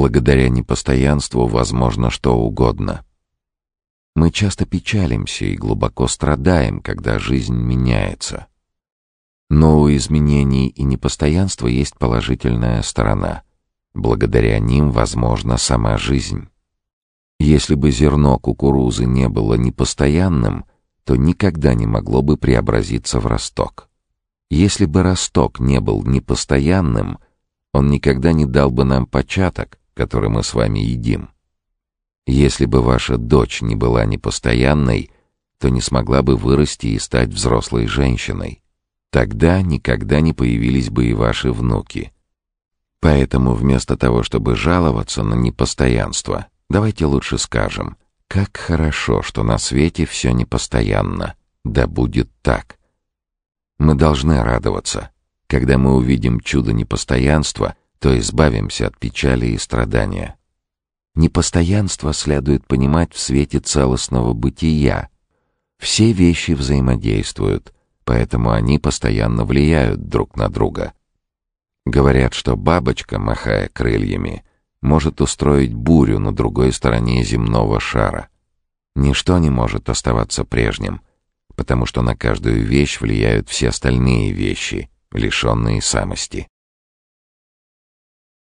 Благодаря непостоянству возможно что угодно. Мы часто печалимся и глубоко страдаем, когда жизнь меняется. Но у изменений и непостоянства есть положительная сторона. Благодаря ним возможна сама жизнь. Если бы зерно кукурузы не было непостоянным, то никогда не могло бы преобразиться в росток. Если бы росток не был непостоянным, он никогда не дал бы нам початок, который мы с вами едим. Если бы ваша дочь не была непостоянной, то не смогла бы вырасти и стать взрослой женщиной. Тогда никогда не появились бы и ваши внуки. Поэтому вместо того, чтобы жаловаться на непостоянство, давайте лучше скажем, как хорошо, что на свете все непостоянно. Да будет так. Мы должны радоваться. Когда мы увидим чудо непостоянства, то избавимся от печали и страдания. Непостоянство следует понимать в свете целостного бытия. Все вещи взаимодействуют — поэтому они постоянно влияют друг на друга. Говорят, что бабочка, махая крыльями, может устроить бурю на другой стороне земного шара. Ничто не может оставаться прежним, потому что на каждую вещь влияют все остальные вещи, лишенные самости.